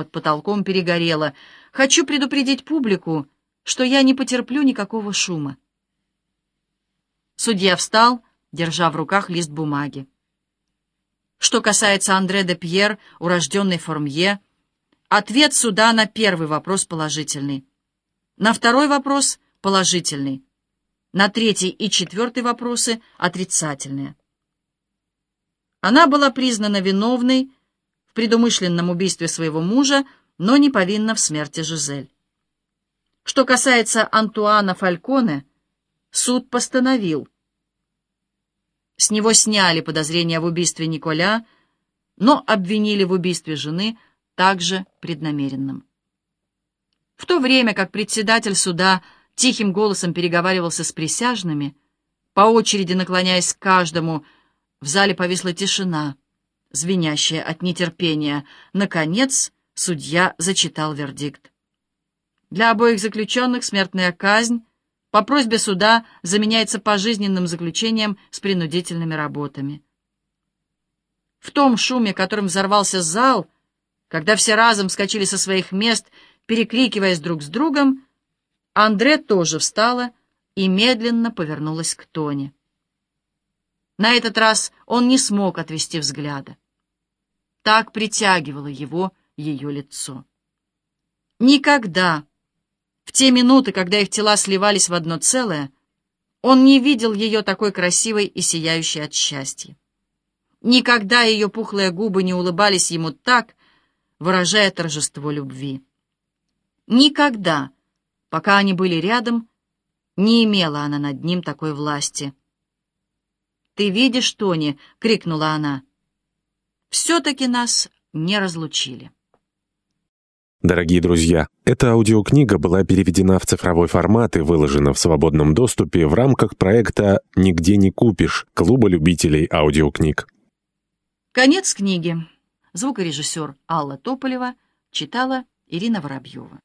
под потолком перегорела. Хочу предупредить публику, что я не потерплю никакого шума. Судья встал, держа в руках лист бумаги. Что касается Андре де Пьер, урожденный Формье, ответ суда на первый вопрос положительный. На второй вопрос положительный. На третий и четвертый вопросы отрицательные. Она была признана виновной в предумышленном убийстве своего мужа, но не повинна в смерти Жизель. Что касается Антуана Фальконе, суд постановил. С него сняли подозрения в убийстве Николя, но обвинили в убийстве жены также преднамеренным. В то время как председатель суда тихим голосом переговаривался с присяжными, по очереди наклоняясь к каждому, в зале повисла тишина, звенящая от нетерпения. Наконец, судья зачитал вердикт. Для обоих заключенных смертная казнь по просьбе суда заменяется пожизненным заключением с принудительными работами. В том шуме, которым взорвался зал, когда все разом вскочили со своих мест, перекрикиваясь друг с другом, Андре тоже встала и медленно повернулась к Тоне. На этот раз он не смог отвести взгляда. Так притягивало его ее лицо. Никогда, в те минуты, когда их тела сливались в одно целое, он не видел ее такой красивой и сияющей от счастья. Никогда ее пухлые губы не улыбались ему так, выражая торжество любви. Никогда, пока они были рядом, не имела она над ним такой власти — «Ты видишь, Тони!» — крикнула она. «Все-таки нас не разлучили». Дорогие друзья, эта аудиокнига была переведена в цифровой формат и выложена в свободном доступе в рамках проекта «Нигде не купишь» Клуба любителей аудиокниг. Конец книги. Звукорежиссер Алла Тополева читала Ирина Воробьева.